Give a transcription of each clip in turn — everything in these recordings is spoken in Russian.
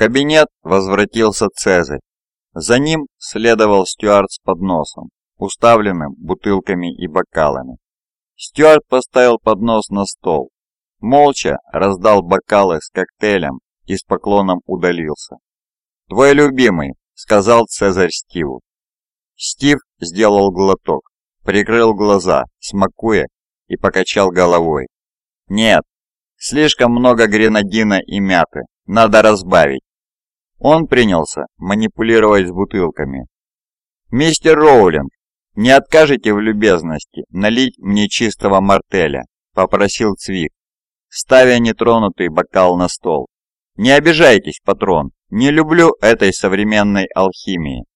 кабинет возвратился Цезарь. За ним следовал Стюарт с подносом, уставленным бутылками и бокалами. Стюарт поставил поднос на стол, молча раздал бокалы с коктейлем и с поклоном удалился. «Твой любимый», — сказал Цезарь Стиву. Стив сделал глоток, прикрыл глаза, смакуя, и покачал головой. «Нет, слишком много гренадина и мяты, надо разбавить». Он принялся манипулировать с бутылками. «Мистер Роулинг, не откажете в любезности налить мне чистого мартеля?» – попросил Цвик, ставя нетронутый бокал на стол. «Не обижайтесь, патрон, не люблю этой современной алхимии».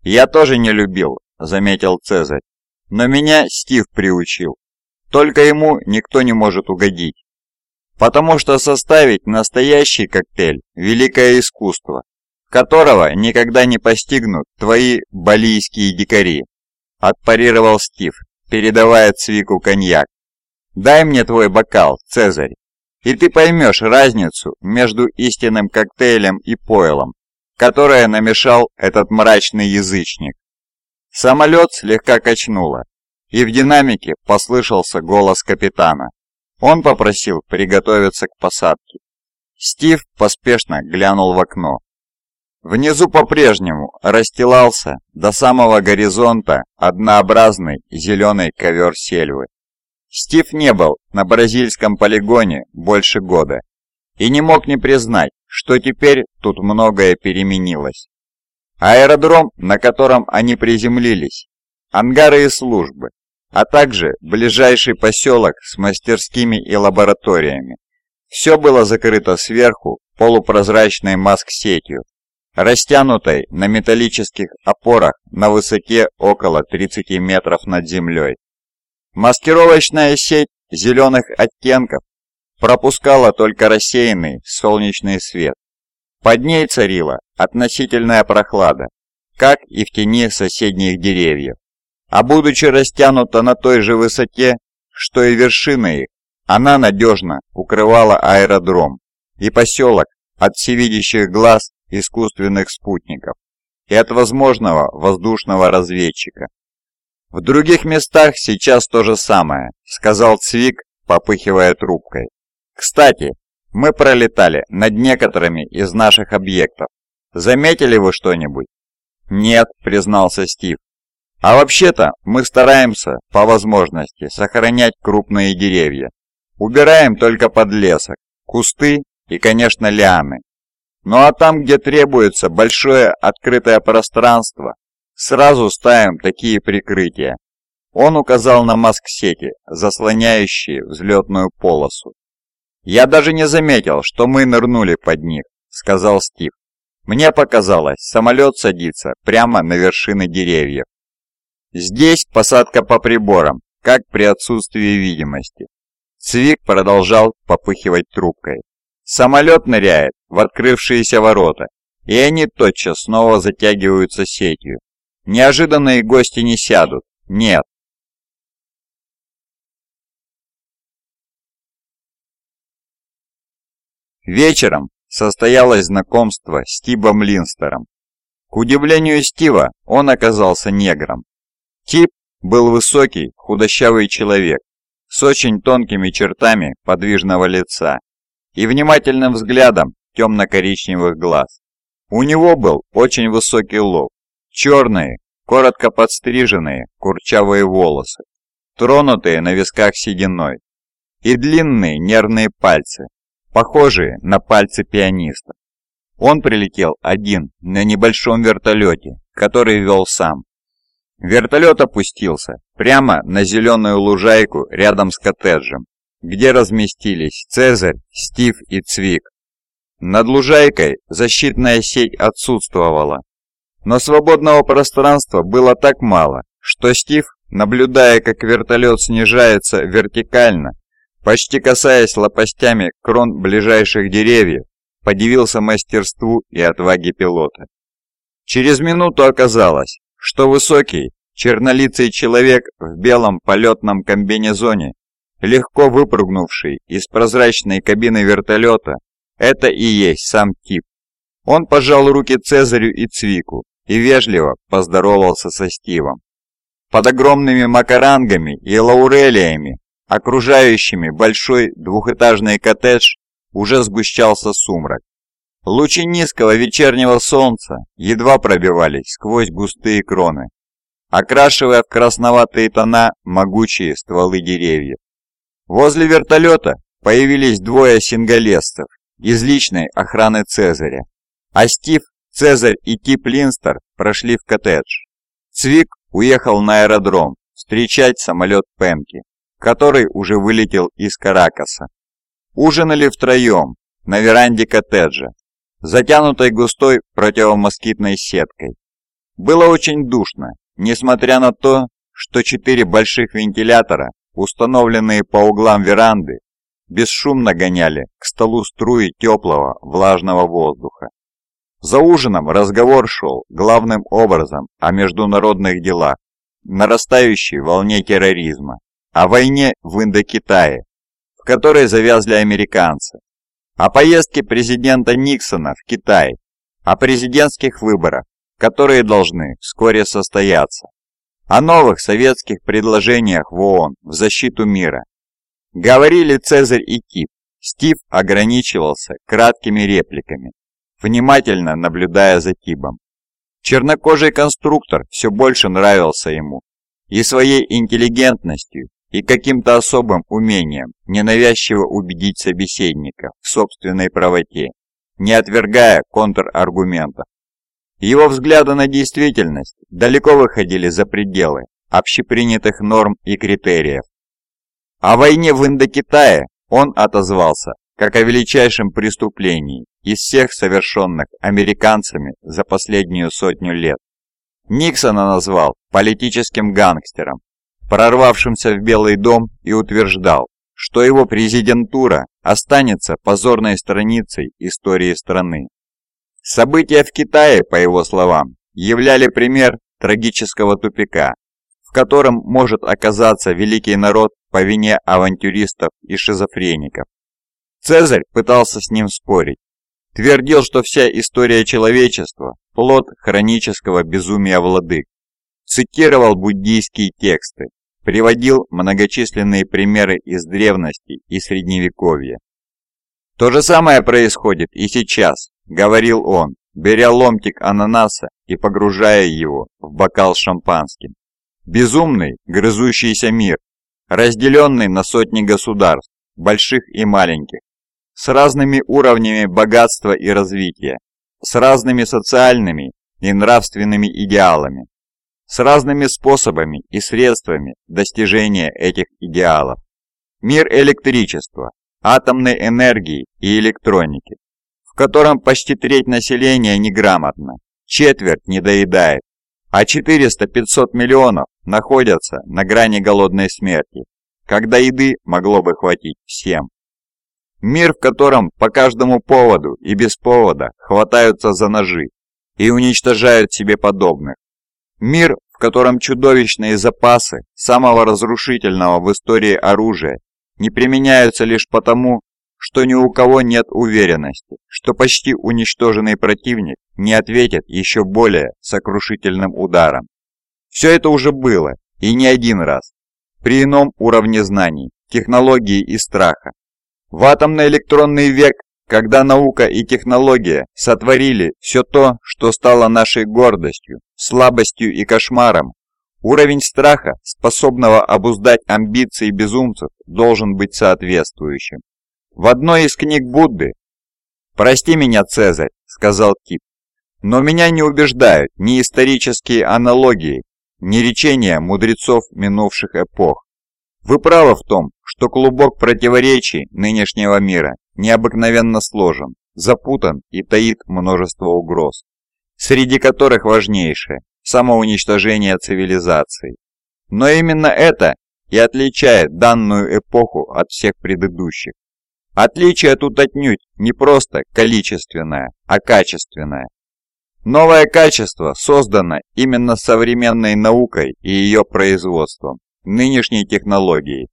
«Я тоже не любил», – заметил Цезарь, – «но меня Стив приучил. Только ему никто не может угодить. Потому что составить настоящий коктейль – великое искусство, которого никогда не постигнут твои балийские дикари», – отпарировал Стив, передавая Цвику коньяк. «Дай мне твой бокал, Цезарь, и ты поймешь разницу между истинным коктейлем и пойлом, которое намешал этот мрачный язычник». Самолет слегка качнуло, и в динамике послышался голос капитана. Он попросил приготовиться к посадке. Стив поспешно глянул в окно. Внизу по-прежнему расстилался до самого горизонта однообразный зеленый ковер сельвы. Стив не был на бразильском полигоне больше года и не мог не признать, что теперь тут многое переменилось. Аэродром, на котором они приземлились, ангары и службы, а также ближайший поселок с мастерскими и лабораториями. Все было закрыто сверху полупрозрачной маск-сетью, растянутой на металлических опорах на высоте около 30 метров над землей. Маскировочная сеть зеленых оттенков пропускала только рассеянный солнечный свет. Под ней царила относительная прохлада, как и в тени соседних деревьев. А будучи растянута на той же высоте, что и вершины их, она надежно укрывала аэродром и поселок от всевидящих глаз искусственных спутников и от возможного воздушного разведчика. «В других местах сейчас то же самое», — сказал Цвик, попыхивая трубкой. «Кстати, мы пролетали над некоторыми из наших объектов. Заметили вы что-нибудь?» «Нет», — признался Стив. «А вообще-то мы стараемся, по возможности, сохранять крупные деревья. Убираем только подлесок, кусты и, конечно, лианы. Ну а там, где требуется большое открытое пространство, сразу ставим такие прикрытия. Он указал на маск-сети, заслоняющие взлетную полосу. «Я даже не заметил, что мы нырнули под них», — сказал Стив. «Мне показалось, самолет садится прямо на вершины деревьев. Здесь посадка по приборам, как при отсутствии видимости». Цвик продолжал попыхивать трубкой. Самолет ныряет в открывшиеся ворота, и они тотчас снова затягиваются сетью. Неожиданные гости не сядут, нет, Вечером состоялось знакомство с Тибом Линстером. К удивлению Стива, он оказался негром. Тип был высокий, худощавый человек с очень тонкими чертами подвижного лица и внимательным взглядом темно-коричневых глаз. У него был очень высокий лоб, черные, коротко подстриженные, курчавые волосы, тронутые на висках сединой, и длинные нервные пальцы, похожие на пальцы пианиста. Он прилетел один на небольшом вертолете, который вел сам. Вертолет опустился прямо на зеленую лужайку рядом с коттеджем, где разместились Цезарь, Стив и Цвик. Над лужайкой защитная сеть отсутствовала, но свободного пространства было так мало, что Стив, наблюдая, как вертолет снижается вертикально, Почти касаясь лопастями крон ближайших деревьев, подивился мастерству и отваге пилота. Через минуту оказалось, что высокий, чернолицый человек в белом полетном комбинезоне, легко выпрыгнувший из прозрачной кабины вертолета, это и есть сам тип. Он пожал руки Цезарю и Цвику и вежливо поздоровался со Стивом. Под огромными макарангами и лаурелиями, окружающими большой двухэтажный коттедж, уже сгущался сумрак. Лучи низкого вечернего солнца едва пробивались сквозь густые кроны, окрашивая в красноватые тона могучие стволы деревьев. Возле вертолета появились двое сингалестов из личной охраны Цезаря, а Стив, Цезарь и Тип Линстер прошли в коттедж. Цвик уехал на аэродром встречать самолет Пемки, который уже вылетел из Каракаса. Ужинали втроем на веранде коттеджа, затянутой густой противомоскитной сеткой. Было очень душно, несмотря на то, что четыре больших вентилятора, установленные по углам веранды, бесшумно гоняли к столу струи теплого влажного воздуха. За ужином разговор шел главным образом о международных делах, нарастающей волне терроризма, о войне в Индокитае, в которой завязли американцы, о поездке президента Никсона в Китай, о президентских выборах, которые должны вскоре состояться, о новых советских предложениях в ООН в защиту мира. Говорили Цезарь и Кип, Стив ограничивался краткими репликами, внимательно наблюдая за Кибом. Чернокожий конструктор все больше нравился ему и своей интеллигентностью, и каким-то особым умением ненавязчиво убедить собеседника в собственной правоте, не отвергая контраргументов. Его взгляды на действительность далеко выходили за пределы общепринятых норм и критериев. О войне в Индокитае он отозвался как о величайшем преступлении из всех совершенных американцами за последнюю сотню лет. Никсона назвал политическим гангстером, прорвавшимся в Белый дом и утверждал, что его президентура останется позорной страницей истории страны. События в Китае, по его словам, являли пример трагического тупика, в котором может оказаться великий народ по вине авантюристов и шизофреников. Цезарь пытался с ним спорить, твердил, что вся история человечества – плод хронического безумия владык, цитировал буддийские тексты, приводил многочисленные примеры из древности и средневековья. То же самое происходит и сейчас, говорил он, беря ломтик ананаса и погружая его в бокал с шампанским. Безумный, грызущийся мир, разделенный на сотни государств, больших и маленьких, с разными уровнями богатства и развития, с разными социальными и нравственными идеалами, с разными способами и средствами достижения этих идеалов. Мир электричества, атомной энергии и электроники, в котором почти треть населения неграмотно, четверть недоедает, а 400-500 миллионов находятся на грани голодной смерти, когда еды могло бы хватить всем. Мир, в котором по каждому поводу и без повода хватаются за ножи и уничтожают себе подобных, Мир, в котором чудовищные запасы самого разрушительного в истории оружия не применяются лишь потому, что ни у кого нет уверенности, что почти уничтоженный противник не ответит еще более сокрушительным ударом. Все это уже было, и не один раз, при ином уровне знаний, технологии и страха. В атомно-электронный век когда наука и технология сотворили все то, что стало нашей гордостью, слабостью и кошмаром, уровень страха, способного обуздать амбиции безумцев, должен быть соответствующим. В одной из книг Будды «Прости меня, Цезарь», — сказал Кип, «но меня не убеждают ни исторические аналогии, ни речения мудрецов минувших эпох. Вы правы в том, что клубок противоречий нынешнего мира необыкновенно сложен, запутан и таит множество угроз, среди которых важнейшее – самоуничтожение цивилизации. Но именно это и отличает данную эпоху от всех предыдущих. Отличие тут отнюдь не просто количественное, а качественное. Новое качество создано именно современной наукой и ее производством нынешней технологией.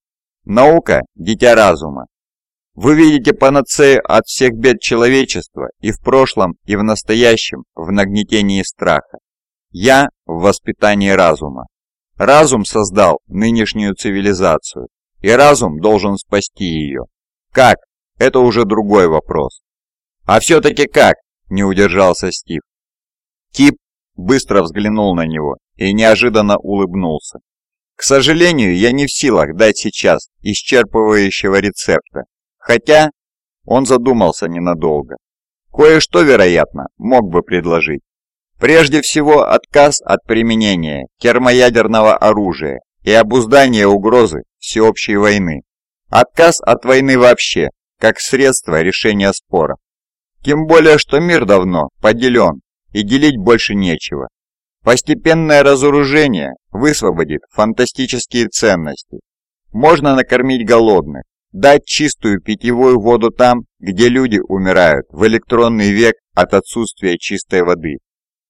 Наука – дитя разума. Вы видите панацею от всех бед человечества и в прошлом, и в настоящем в нагнетении страха. Я в воспитании разума. Разум создал нынешнюю цивилизацию, и разум должен спасти ее. Как? Это уже другой вопрос. А все-таки как? Не удержался Стив. Кип быстро взглянул на него и неожиданно улыбнулся. К сожалению, я не в силах дать сейчас исчерпывающего рецепта, хотя он задумался ненадолго. Кое-что, вероятно, мог бы предложить. Прежде всего, отказ от применения термоядерного оружия и обуздание угрозы всеобщей войны. Отказ от войны вообще, как средство решения спора. Тем более, что мир давно поделен, и делить больше нечего. Постепенное разоружение высвободит фантастические ценности. Можно накормить голодных, дать чистую питьевую воду там, где люди умирают в электронный век от отсутствия чистой воды.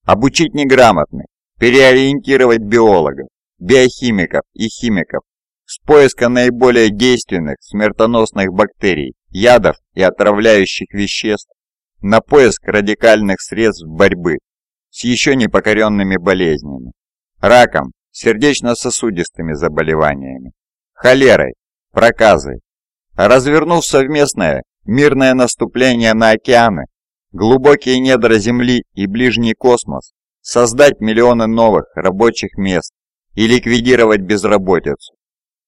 Обучить неграмотных, переориентировать биологов, биохимиков и химиков с поиска наиболее действенных смертоносных бактерий, ядов и отравляющих веществ на поиск радикальных средств борьбы с еще не покоренными болезнями, раком, сердечно-сосудистыми заболеваниями, холерой, проказой. Развернув совместное мирное наступление на океаны, глубокие недра Земли и ближний космос, создать миллионы новых рабочих мест и ликвидировать безработицу.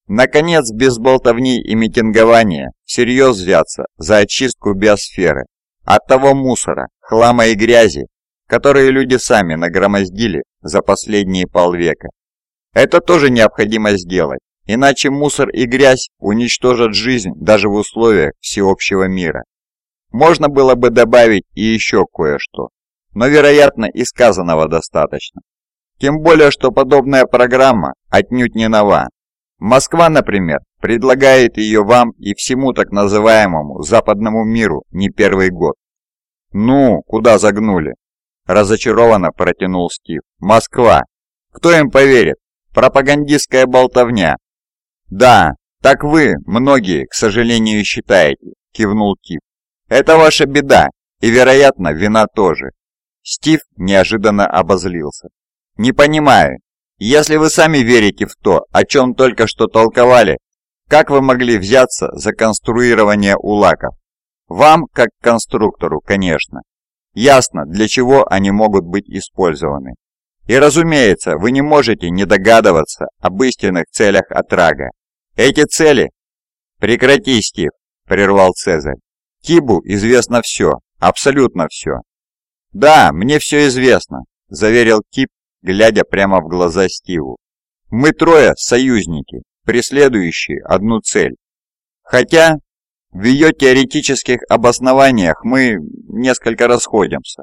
Наконец, без болтовни и митингования всерьез взяться за очистку биосферы от того мусора, хлама и грязи, которые люди сами нагромоздили за последние полвека. Это тоже необходимо сделать, иначе мусор и грязь уничтожат жизнь даже в условиях всеобщего мира. Можно было бы добавить и еще кое-что, но, вероятно, и сказанного достаточно. Тем более, что подобная программа отнюдь не нова. Москва, например, предлагает ее вам и всему так называемому западному миру не первый год. «Ну, куда загнули?» Разочарованно протянул Стив. «Москва! Кто им поверит? Пропагандистская болтовня!» «Да, так вы, многие, к сожалению, считаете», кивнул Тип. «Это ваша беда, и, вероятно, вина тоже». Стив неожиданно обозлился. «Не понимаю, если вы сами верите в то, о чем только что толковали, как вы могли взяться за конструирование улаков? Вам, как конструктору, конечно. Ясно, для чего они могут быть использованы. И разумеется, вы не можете не догадываться об истинных целях Атрага. Эти цели... Прекрати, Стив, прервал Цезарь. Кибу известно все, абсолютно все. Да, мне все известно, заверил Кип, глядя прямо в глаза Стиву. Мы трое союзники, преследующие одну цель. Хотя в ее теоретических обоснованиях мы несколько расходимся.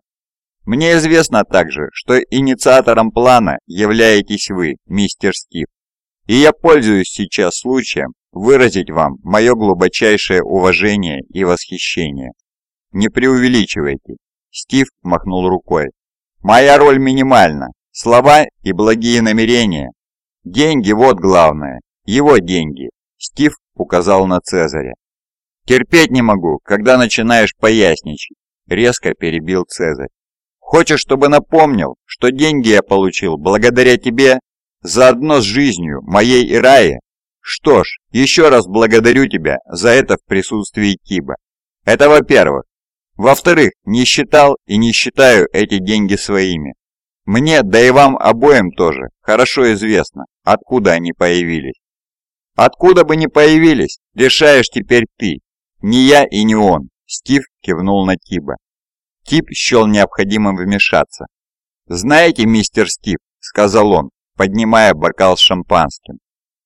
Мне известно также, что инициатором плана являетесь вы, мистер Стив. И я пользуюсь сейчас случаем выразить вам мое глубочайшее уважение и восхищение. Не преувеличивайте. Стив махнул рукой. Моя роль минимальна. Слова и благие намерения. Деньги вот главное. Его деньги. Стив указал на Цезаря. «Терпеть не могу, когда начинаешь поясничать», — резко перебил Цезарь. «Хочешь, чтобы напомнил, что деньги я получил благодаря тебе, заодно с жизнью моей и Раи? Что ж, еще раз благодарю тебя за это в присутствии Киба. Это во-первых. Во-вторых, не считал и не считаю эти деньги своими. Мне, да и вам обоим тоже, хорошо известно, откуда они появились. Откуда бы ни появились, решаешь теперь ты, «Не я и не он», — Стив кивнул на Тиба. Тип счел необходимым вмешаться. «Знаете, мистер Стив», — сказал он, поднимая бокал с шампанским,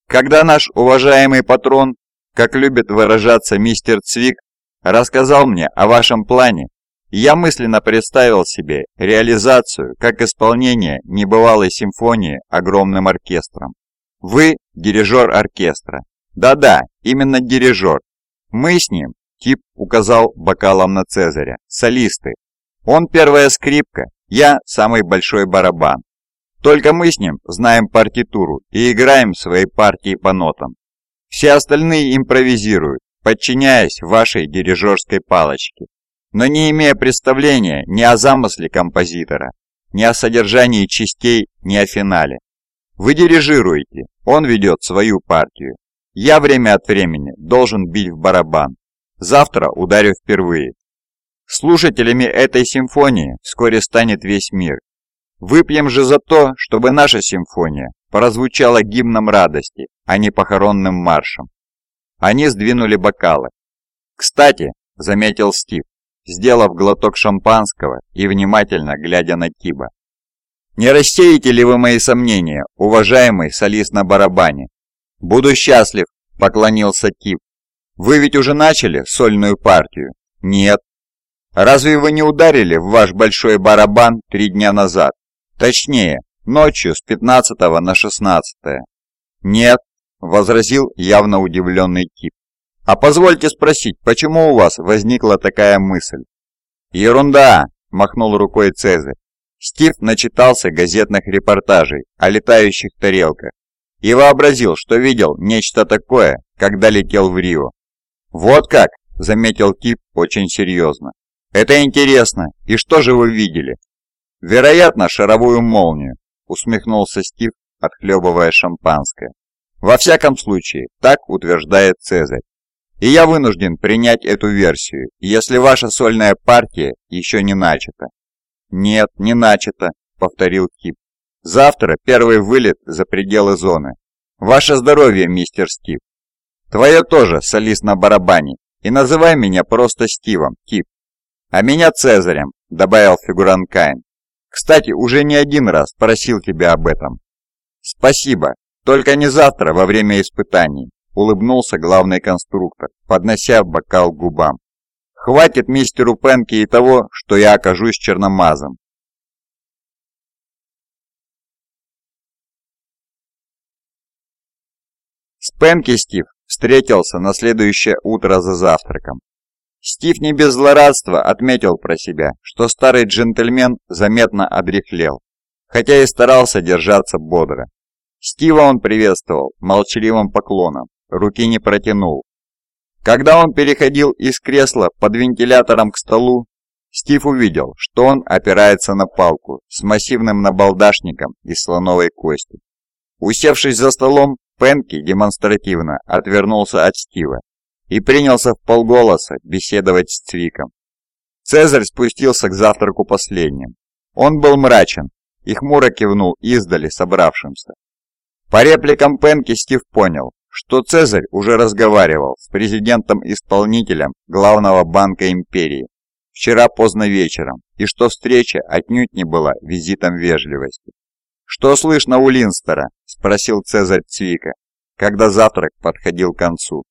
«когда наш уважаемый патрон, как любит выражаться мистер Цвик, рассказал мне о вашем плане, я мысленно представил себе реализацию как исполнение небывалой симфонии огромным оркестром. Вы – дирижер оркестра. Да-да, именно дирижер, мы с ним, Тип указал бокалом на Цезаря, солисты. Он первая скрипка, я самый большой барабан. Только мы с ним знаем партитуру и играем свои партии по нотам. Все остальные импровизируют, подчиняясь вашей дирижерской палочке, но не имея представления ни о замысле композитора, ни о содержании частей, ни о финале. Вы дирижируете, он ведет свою партию. Я время от времени должен бить в барабан. Завтра ударю впервые. Слушателями этой симфонии вскоре станет весь мир. Выпьем же за то, чтобы наша симфония прозвучала гимном радости, а не похоронным маршем. Они сдвинули бокалы. «Кстати», — заметил Стив, сделав глоток шампанского и внимательно глядя на Тиба. «Не рассеете ли вы мои сомнения, уважаемый солист на барабане?» «Буду счастлив», — поклонился Тиб. «Вы ведь уже начали сольную партию?» «Нет». «Разве вы не ударили в ваш большой барабан три дня назад? Точнее, ночью с 15 на 16 -е. «Нет», — возразил явно удивленный Тип. «А позвольте спросить, почему у вас возникла такая мысль?» «Ерунда!» – махнул рукой Цезарь. Стив начитался газетных репортажей о летающих тарелках и вообразил, что видел нечто такое, когда летел в Рио. «Вот как!» – заметил Тип очень серьезно. «Это интересно. И что же вы видели?» «Вероятно, шаровую молнию», – усмехнулся Стив, отхлебывая шампанское. «Во всяком случае, так утверждает Цезарь. И я вынужден принять эту версию, если ваша сольная партия еще не начата. Нет, не начата, повторил Кип. Завтра первый вылет за пределы зоны. Ваше здоровье, мистер Стив. Твое тоже, солист на барабане. И называй меня просто Стивом, Кип. А меня Цезарем, добавил фигурант Кайн. Кстати, уже не один раз просил тебя об этом. Спасибо, только не завтра во время испытаний улыбнулся главный конструктор, поднося бокал к губам. «Хватит мистеру Пенки и того, что я окажусь черномазом». С Пенки Стив встретился на следующее утро за завтраком. Стив не без злорадства отметил про себя, что старый джентльмен заметно одряхлел, хотя и старался держаться бодро. Стива он приветствовал молчаливым поклоном, руки не протянул. Когда он переходил из кресла под вентилятором к столу, Стив увидел, что он опирается на палку с массивным набалдашником из слоновой кости. Усевшись за столом, Пенки демонстративно отвернулся от Стива и принялся в полголоса беседовать с Цвиком. Цезарь спустился к завтраку последним. Он был мрачен и хмуро кивнул издали собравшимся. По репликам Пенки Стив понял, что Цезарь уже разговаривал с президентом-исполнителем главного банка империи вчера поздно вечером, и что встреча отнюдь не была визитом вежливости. «Что слышно у Линстера?» – спросил Цезарь Цвика, когда завтрак подходил к концу.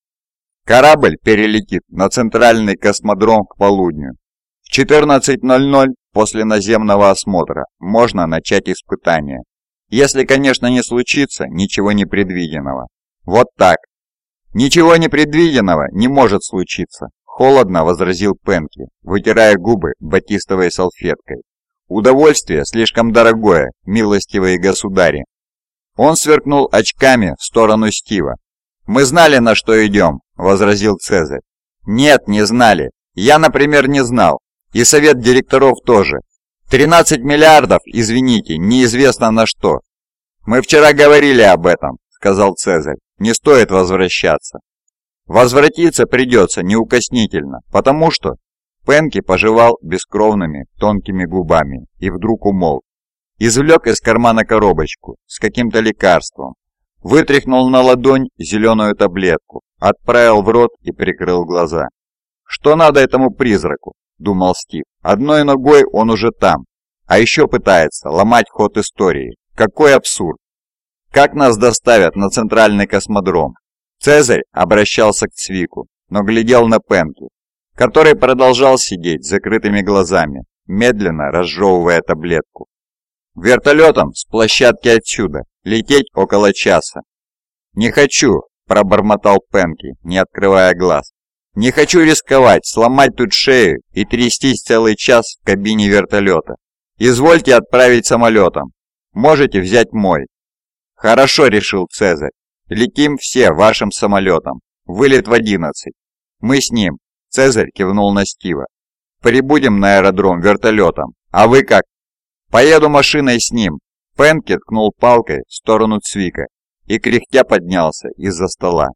«Корабль перелетит на центральный космодром к полудню. В 14.00 после наземного осмотра можно начать испытание. Если, конечно, не случится ничего непредвиденного. Вот так. Ничего непредвиденного не может случиться, холодно возразил Пенки, вытирая губы батистовой салфеткой. Удовольствие слишком дорогое, милостивые государи. Он сверкнул очками в сторону Стива. «Мы знали, на что идем», — возразил Цезарь. «Нет, не знали. Я, например, не знал. И совет директоров тоже. 13 миллиардов, извините, неизвестно на что. Мы вчера говорили об этом», — сказал Цезарь не стоит возвращаться. Возвратиться придется неукоснительно, потому что Пенки пожевал бескровными тонкими губами и вдруг умолк. Извлек из кармана коробочку с каким-то лекарством, вытряхнул на ладонь зеленую таблетку, отправил в рот и прикрыл глаза. «Что надо этому призраку?» – думал Стив. «Одной ногой он уже там, а еще пытается ломать ход истории. Какой абсурд!» Как нас доставят на центральный космодром? Цезарь обращался к Цвику, но глядел на Пенки, который продолжал сидеть с закрытыми глазами, медленно разжевывая таблетку. Вертолетом с площадки отсюда, лететь около часа. «Не хочу», – пробормотал Пенки, не открывая глаз. «Не хочу рисковать, сломать тут шею и трястись целый час в кабине вертолета. Извольте отправить самолетом. Можете взять мой, «Хорошо», — решил Цезарь. «Летим все вашим самолетом. Вылет в 11. «Мы с ним», — Цезарь кивнул на Стива. «Прибудем на аэродром вертолетом, а вы как?» «Поеду машиной с ним», Пенки ткнул палкой в сторону Цвика и кряхтя поднялся из-за стола.